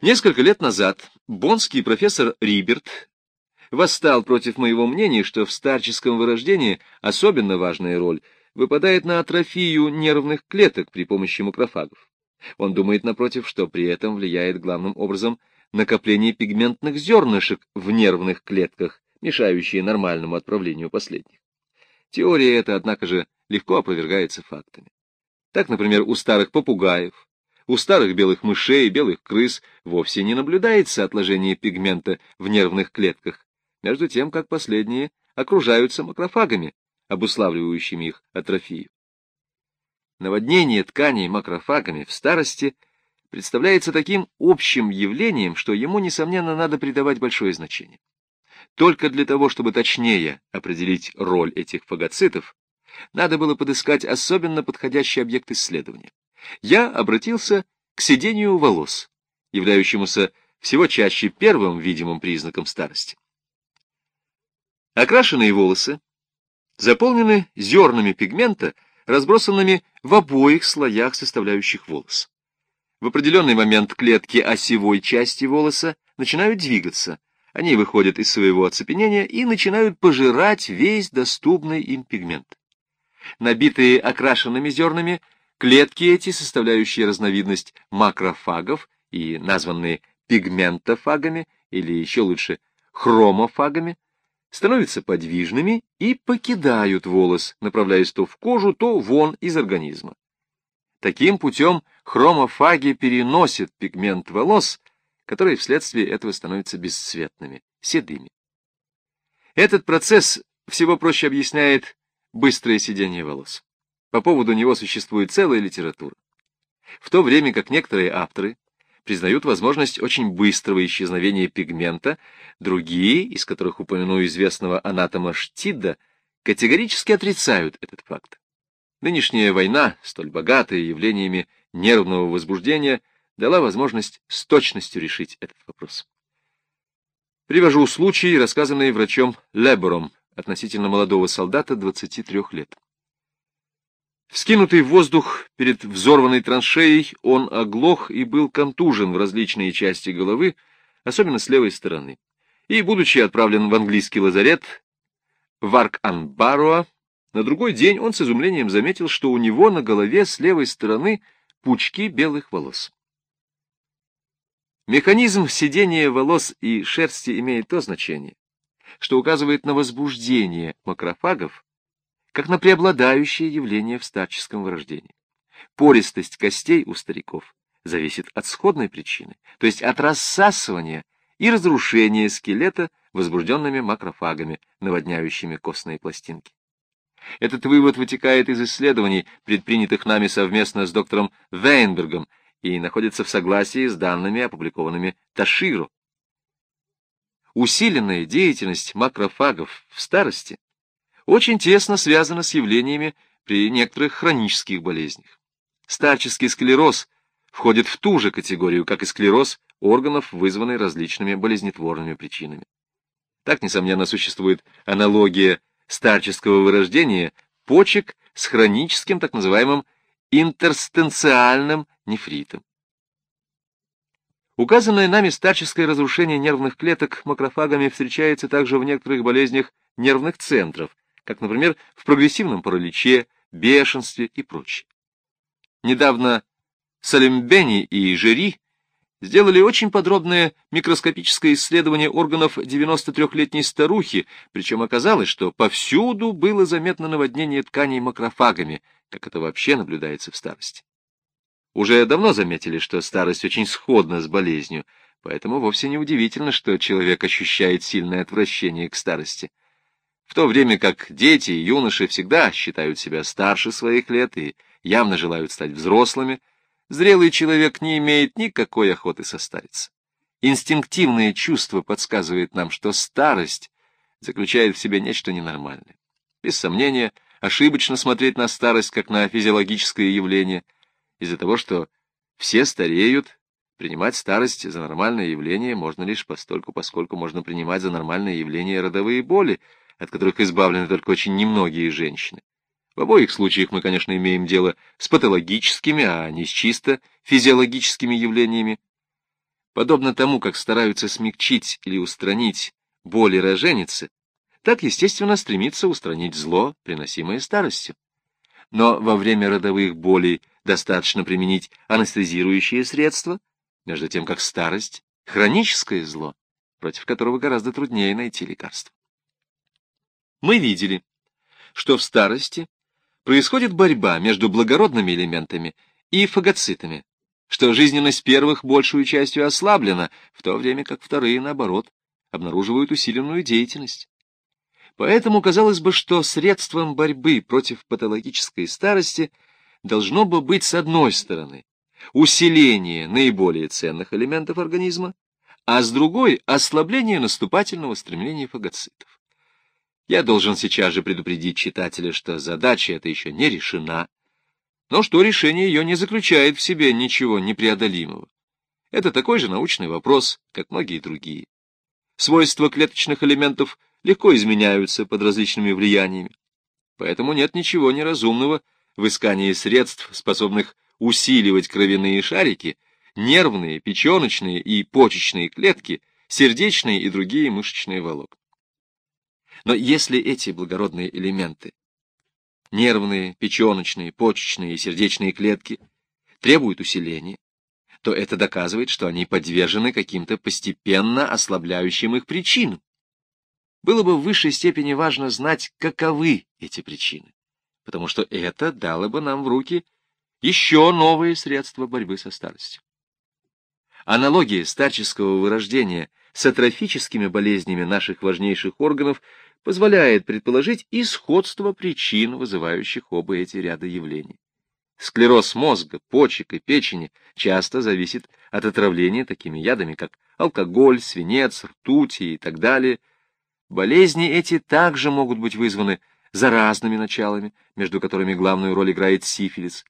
Несколько лет назад бонский профессор Риберт восстал против моего мнения, что в старческом вырождении особенно важная роль выпадает на атрофию нервных клеток при помощи макрофагов. Он думает, напротив, что при этом влияет главным образом накопление пигментных зернышек в нервных клетках, мешающие нормальному отправлению последних. Теория эта, однако же, легко опровергается фактами. Так, например, у старых попугаев, у старых белых мышей и белых крыс вовсе не наблюдается отложение пигмента в нервных клетках, между тем как последние окружаются макрофагами, обуславливающими их атрофию. Наводнение тканей макрофагами в старости представляется таким общим явлением, что ему, несомненно, надо придавать большое значение. Только для того, чтобы точнее определить роль этих фагоцитов, надо было подыскать особенно подходящий объект исследования я обратился к сидению волос, являющемуся всего чаще первым видимым признаком старости. Окрашенные волосы заполнены зернами пигмента, разбросанными в обоих слоях составляющих волос. В определенный момент клетки осевой части волоса начинают двигаться, они выходят из своего оцепенения и начинают пожирать весь доступный им пигмент. Набитые окрашенными зернами Клетки эти, составляющие разновидность макрофагов и названные пигментофагами, или еще лучше хромофагами, становятся подвижными и покидают волос, направляясь то в кожу, то вон из организма. Таким путем хромофаги переносят пигмент волос, которые вследствие этого становятся бесцветными, седыми. Этот процесс всего проще объясняет быстрое сидение волос. По поводу него существует целая литература. В то время как некоторые авторы признают возможность очень быстрого исчезновения пигмента, другие, из которых упомяну известного анатома Штидда, категорически отрицают этот факт. Нынешняя война, столь богатая явлениями нервного возбуждения, дала возможность с точностью решить этот вопрос. Привожу случай, рассказанный врачом Лебером относительно молодого солдата 23 лет. Вскинутый в воздух перед взорванной траншеей, он оглох и был контужен в различные части головы, особенно с левой стороны. И, будучи отправлен в английский лазарет, в Арк-Анбаруа, на другой день он с изумлением заметил, что у него на голове с левой стороны пучки белых волос. Механизм сидения волос и шерсти имеет то значение, что указывает на возбуждение макрофагов, как на преобладающее явление в старческом вырождении. Пористость костей у стариков зависит от сходной причины, то есть от рассасывания и разрушения скелета возбужденными макрофагами, наводняющими костные пластинки. Этот вывод вытекает из исследований, предпринятых нами совместно с доктором Вейнбергом, и находится в согласии с данными, опубликованными Таширу. Усиленная деятельность макрофагов в старости очень тесно связано с явлениями при некоторых хронических болезнях. Старческий склероз входит в ту же категорию, как и склероз органов, вызванный различными болезнетворными причинами. Так, несомненно, существует аналогия старческого вырождения почек с хроническим так называемым интерстенциальным нефритом. Указанное нами старческое разрушение нервных клеток макрофагами встречается также в некоторых болезнях нервных центров, как, например, в прогрессивном параличе, бешенстве и прочее. Недавно Салембени и Жери сделали очень подробное микроскопическое исследование органов 93-летней старухи, причем оказалось, что повсюду было заметно наводнение тканей макрофагами, как это вообще наблюдается в старости. Уже давно заметили, что старость очень сходна с болезнью, поэтому вовсе не удивительно, что человек ощущает сильное отвращение к старости в то время как дети и юноши всегда считают себя старше своих лет и явно желают стать взрослыми, зрелый человек не имеет никакой охоты состариться. Инстинктивное чувство подсказывает нам, что старость заключает в себе нечто ненормальное. Без сомнения, ошибочно смотреть на старость как на физиологическое явление, из-за того, что все стареют, принимать старость за нормальное явление можно лишь постольку, поскольку можно принимать за нормальное явление родовые боли, от которых избавлены только очень немногие женщины. В обоих случаях мы, конечно, имеем дело с патологическими, а не с чисто физиологическими явлениями. Подобно тому, как стараются смягчить или устранить боли роженицы, так, естественно, стремится устранить зло, приносимое старостью. Но во время родовых болей достаточно применить анестезирующие средства, между тем как старость — хроническое зло, против которого гораздо труднее найти лекарство. Мы видели, что в старости происходит борьба между благородными элементами и фагоцитами, что жизненность первых большую частью ослаблена, в то время как вторые, наоборот, обнаруживают усиленную деятельность. Поэтому казалось бы, что средством борьбы против патологической старости должно бы быть, с одной стороны, усиление наиболее ценных элементов организма, а с другой — ослабление наступательного стремления фагоцитов. Я должен сейчас же предупредить читателя, что задача эта еще не решена, но что решение ее не заключает в себе ничего непреодолимого. Это такой же научный вопрос, как многие другие. Свойства клеточных элементов легко изменяются под различными влияниями. Поэтому нет ничего неразумного в искании средств, способных усиливать кровяные шарики, нервные, печеночные и почечные клетки, сердечные и другие мышечные волокна. Но если эти благородные элементы, нервные, печеночные, почечные и сердечные клетки, требуют усиления, то это доказывает, что они подвержены каким-то постепенно ослабляющим их причинам было бы в высшей степени важно знать, каковы эти причины, потому что это дало бы нам в руки еще новые средства борьбы со старостью. Аналогия старческого вырождения с атрофическими болезнями наших важнейших органов позволяет предположить и сходство причин, вызывающих оба эти ряда явлений. Склероз мозга, почек и печени часто зависит от отравления такими ядами, как алкоголь, свинец, ртуть и так далее, Болезни эти также могут быть вызваны заразными началами, между которыми главную роль играет сифилис.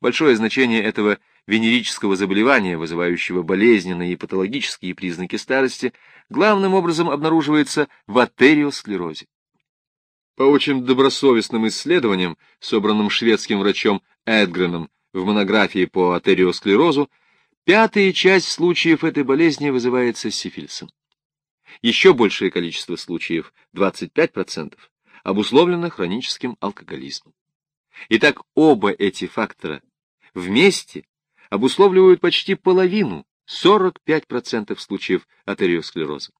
Большое значение этого венерического заболевания, вызывающего болезненные и патологические признаки старости, главным образом обнаруживается в артериосклерозе. По очень добросовестным исследованиям, собранным шведским врачом Эдгреном в монографии по артериосклерозу, пятая часть случаев этой болезни вызывается сифилисом. Еще большее количество случаев, 25%, обусловлено хроническим алкоголизмом. Итак, оба эти фактора вместе обусловливают почти половину, 45% случаев атериосклероза.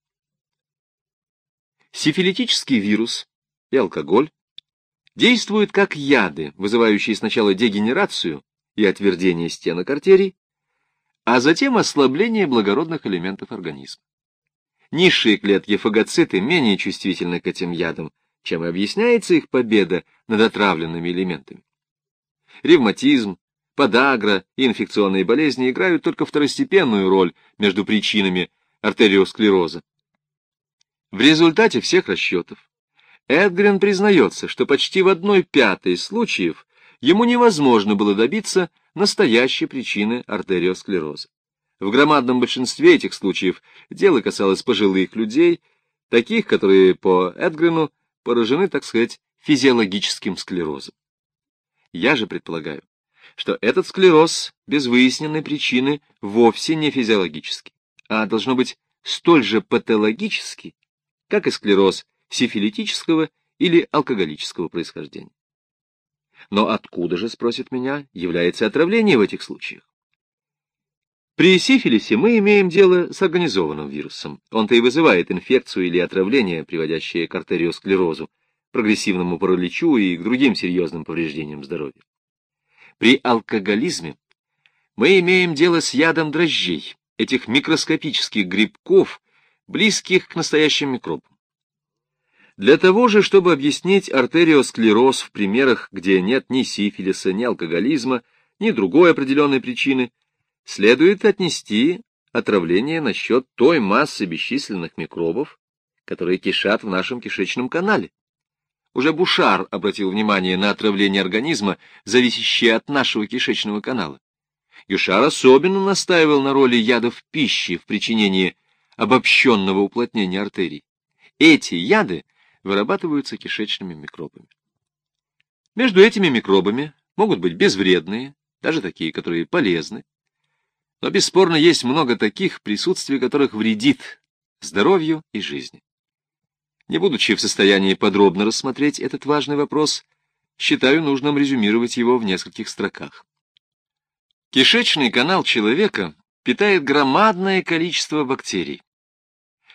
Сифилитический вирус и алкоголь действуют как яды, вызывающие сначала дегенерацию и отвердение стенок артерий, а затем ослабление благородных элементов организма. Низшие клетки фагоциты менее чувствительны к этим ядам, чем и объясняется их победа над отравленными элементами. Ревматизм, подагра и инфекционные болезни играют только второстепенную роль между причинами артериосклероза. В результате всех расчетов Эдгрен признается, что почти в одной пятой случаев ему невозможно было добиться настоящей причины артериосклероза. В громадном большинстве этих случаев дело касалось пожилых людей, таких, которые по Эдгрену поражены, так сказать, физиологическим склерозом. Я же предполагаю, что этот склероз без выясненной причины вовсе не физиологический, а должно быть столь же патологический, как и склероз сифилитического или алкоголического происхождения. Но откуда же, спросит меня, является отравление в этих случаях? При сифилисе мы имеем дело с организованным вирусом. Он-то и вызывает инфекцию или отравление, приводящее к артериосклерозу, прогрессивному параличу и к другим серьезным повреждениям здоровья. При алкоголизме мы имеем дело с ядом дрожжей, этих микроскопических грибков, близких к настоящим микробам. Для того же, чтобы объяснить артериосклероз в примерах, где нет ни сифилиса, ни алкоголизма, ни другой определенной причины, следует отнести отравление насчет той массы бесчисленных микробов, которые кишат в нашем кишечном канале. Уже Бушар обратил внимание на отравление организма, зависящее от нашего кишечного канала. Юшар особенно настаивал на роли ядов пищи в причинении обобщенного уплотнения артерий. Эти яды вырабатываются кишечными микробами. Между этими микробами могут быть безвредные, даже такие, которые полезны, Но бесспорно есть много таких, присутствие которых вредит здоровью и жизни. Не будучи в состоянии подробно рассмотреть этот важный вопрос, считаю нужным резюмировать его в нескольких строках. Кишечный канал человека питает громадное количество бактерий.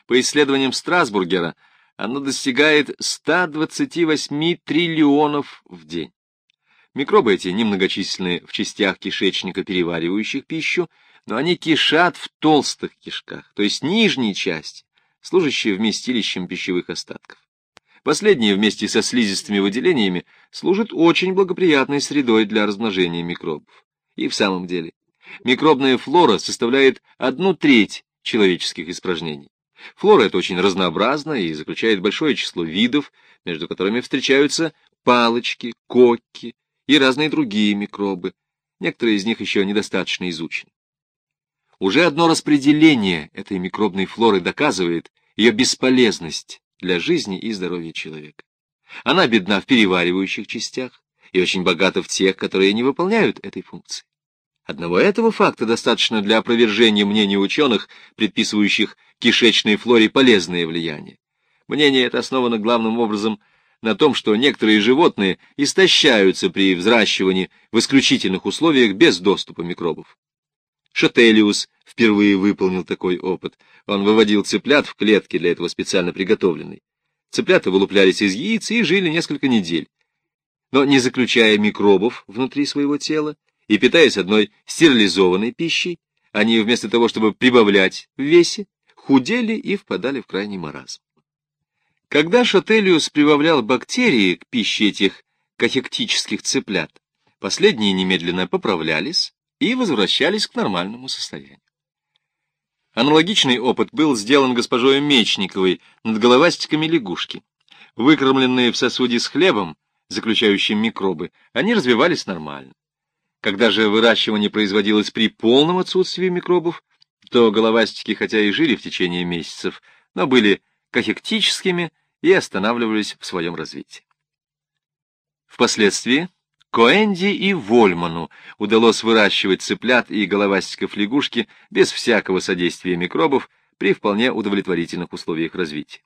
По исследованиям Страсбургера, оно достигает 128 триллионов в день. Микробы эти немногочисленны в частях кишечника, переваривающих пищу, но они кишат в толстых кишках, то есть нижней части, служащие вместилищем пищевых остатков. Последние вместе со слизистыми выделениями служат очень благоприятной средой для размножения микробов. И в самом деле, микробная флора составляет одну треть человеческих испражнений. Флора эта очень разнообразна и заключает большое число видов, между которыми встречаются палочки, кокки и разные другие микробы. Некоторые из них еще недостаточно изучены. Уже одно распределение этой микробной флоры доказывает ее бесполезность для жизни и здоровья человека. Она бедна в переваривающих частях и очень богата в тех, которые не выполняют этой функции. Одного этого факта достаточно для опровержения мнений ученых, предписывающих кишечной флоре полезное влияние. Мнение это основано главным образом на том, что некоторые животные истощаются при взращивании в исключительных условиях без доступа микробов. Шателиус впервые выполнил такой опыт. Он выводил цыплят в клетке для этого специально приготовленной. Цыплята вылуплялись из яиц и жили несколько недель. Но не заключая микробов внутри своего тела и питаясь одной стерилизованной пищей, они вместо того, чтобы прибавлять в весе, худели и впадали в крайний маразм. Когда Шателиус прибавлял бактерии к пище этих кахектических цыплят, последние немедленно поправлялись, и возвращались к нормальному состоянию. Аналогичный опыт был сделан госпожой Мечниковой над головастиками лягушки. Выкормленные в сосуде с хлебом, заключающим микробы, они развивались нормально. Когда же выращивание производилось при полном отсутствии микробов, то головастики, хотя и жили в течение месяцев, но были кахектическими и останавливались в своем развитии. Впоследствии Коэнди и Вольману удалось выращивать цыплят и головастиков лягушки без всякого содействия микробов при вполне удовлетворительных условиях развития.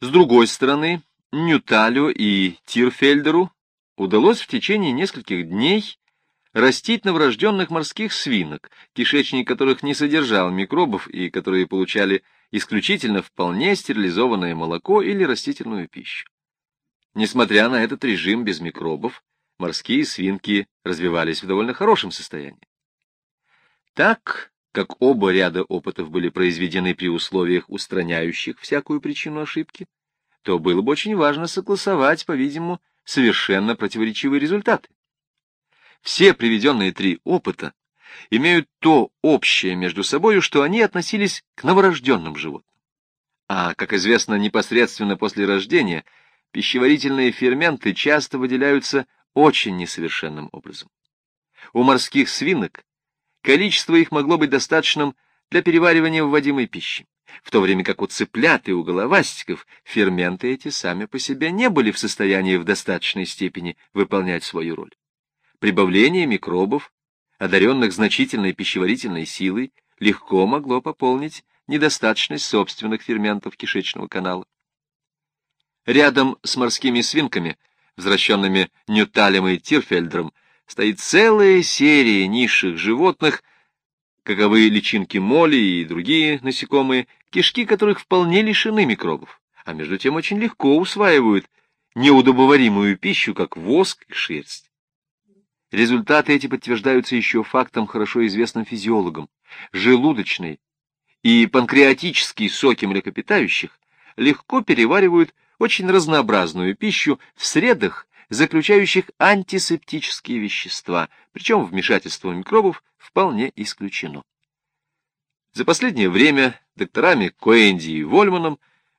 С другой стороны, Нюталю и Тирфельдеру удалось в течение нескольких дней растить новорожденных морских свинок, кишечник которых не содержал микробов и которые получали исключительно вполне стерилизованное молоко или растительную пищу. Несмотря на этот режим без микробов, морские свинки развивались в довольно хорошем состоянии. Так как оба ряда опытов были произведены при условиях, устраняющих всякую причину ошибки, то было бы очень важно согласовать, по-видимому, совершенно противоречивые результаты. Все приведенные три опыта имеют то общее между собой, что они относились к новорожденным животным. А, как известно, непосредственно после рождения пищеварительные ферменты часто выделяются очень несовершенным образом. У морских свинок количество их могло быть достаточным для переваривания вводимой пищи, в то время как у цыплят и у головастиков ферменты эти сами по себе не были в состоянии в достаточной степени выполнять свою роль. Прибавление микробов, одаренных значительной пищеварительной силой, легко могло пополнить недостаточность собственных ферментов кишечного канала. Рядом с морскими свинками – возвращенными Нюталем и Тирфельдером, стоит целая серия низших животных, каковы личинки моли и другие насекомые, кишки которых вполне лишены микробов, а между тем очень легко усваивают неудобоваримую пищу, как воск и шерсть. Результаты эти подтверждаются еще фактом, хорошо известным физиологам. Желудочный и панкреатические соки млекопитающих легко переваривают очень разнообразную пищу в средах, заключающих антисептические вещества, причем вмешательство микробов вполне исключено. За последнее время докторами Коэнди и Вольманом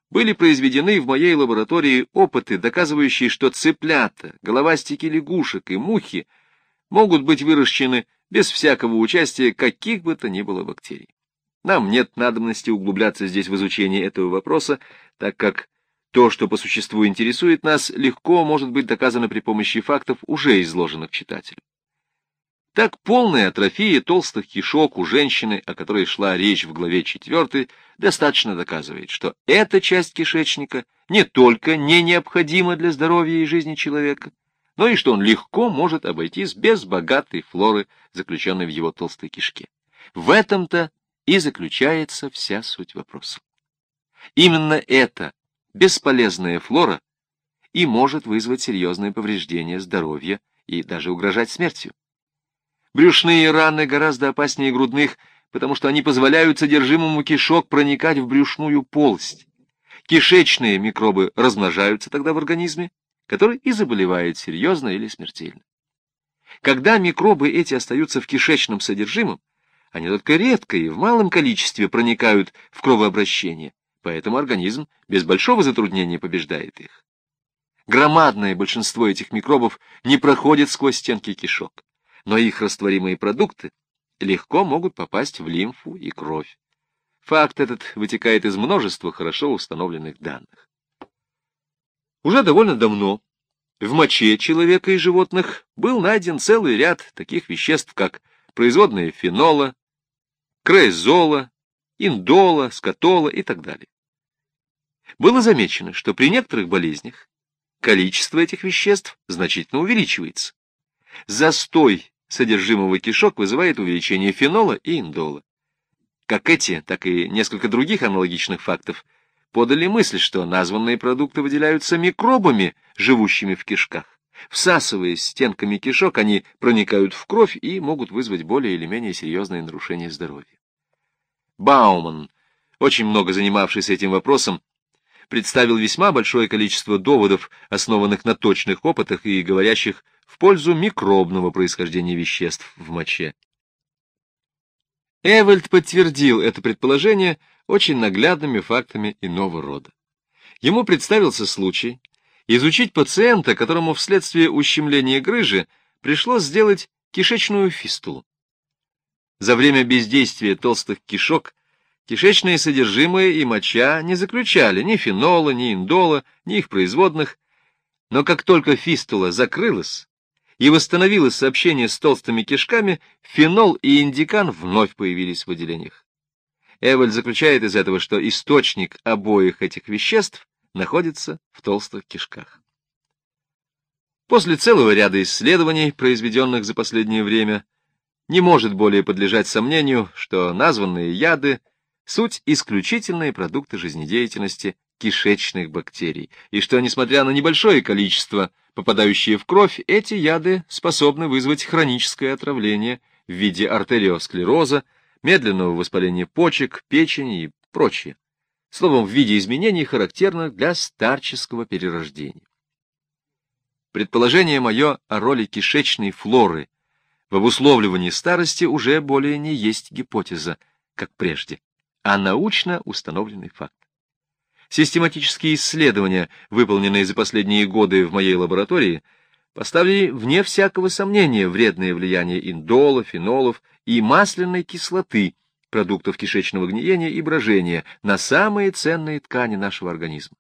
были произведены в моей лаборатории опыты, доказывающие, что цыплята, головастики лягушек и мухи могут быть выращены без всякого участия каких бы то ни было бактерий. Нам нет надобности углубляться здесь в изучение этого вопроса, так как то, что по существу интересует нас, легко может быть доказано при помощи фактов, уже изложенных читателю. Так полная атрофия толстых кишок у женщины, о которой шла речь в главе 4, достаточно доказывает, что эта часть кишечника не только не необходима для здоровья и жизни человека, но и что он легко может обойтись без богатой флоры, заключенной в его толстой кишке. В этом-то и заключается вся суть вопроса. Именно эта бесполезная флора и может вызвать серьезные повреждения здоровья и даже угрожать смертью. Брюшные раны гораздо опаснее грудных, потому что они позволяют содержимому кишок проникать в брюшную полость. Кишечные микробы размножаются тогда в организме, который и заболевает серьезно или смертельно. Когда микробы эти остаются в кишечном содержимом, они только редко и в малом количестве проникают в кровообращение, поэтому организм без большого затруднения побеждает их. Громадное большинство этих микробов не проходит сквозь стенки кишок но их растворимые продукты легко могут попасть в лимфу и кровь. Факт этот вытекает из множества хорошо установленных данных. Уже довольно давно в моче человека и животных был найден целый ряд таких веществ, как производные фенола, креозола, индола, скотола и так далее. Было замечено, что при некоторых болезнях количество этих веществ значительно увеличивается. Застой содержимого кишок вызывает увеличение фенола и индола. Как эти, так и несколько других аналогичных фактов подали мысль, что названные продукты выделяются микробами, живущими в кишках. Всасываясь стенками кишок, они проникают в кровь и могут вызвать более или менее серьезные нарушения здоровья. Бауман, очень много занимавшийся этим вопросом, представил весьма большое количество доводов, основанных на точных опытах и говорящих в пользу микробного происхождения веществ в моче. Эвальд подтвердил это предположение очень наглядными фактами иного рода. Ему представился случай изучить пациента, которому вследствие ущемления грыжи пришлось сделать кишечную фистулу. За время бездействия толстых кишок кишечные содержимое и моча не заключали ни фенола, ни индола, ни их производных, но как только фистула закрылась, и восстановилось сообщение с толстыми кишками, фенол и индикан вновь появились в выделениях. Эвель заключает из этого, что источник обоих этих веществ находится в толстых кишках. После целого ряда исследований, произведенных за последнее время, не может более подлежать сомнению, что названные яды — суть исключительные продукты жизнедеятельности кишечных бактерий, и что, несмотря на небольшое количество попадающие в кровь, эти яды способны вызвать хроническое отравление в виде артериосклероза, медленного воспаления почек, печени и прочее. Словом, в виде изменений, характерных для старческого перерождения. Предположение мое о роли кишечной флоры в обусловливании старости уже более не есть гипотеза, как прежде, а научно установленный факт. Систематические исследования, выполненные за последние годы в моей лаборатории, поставили вне всякого сомнения вредное влияние индола, фенолов и масляной кислоты, продуктов кишечного гниения и брожения, на самые ценные ткани нашего организма.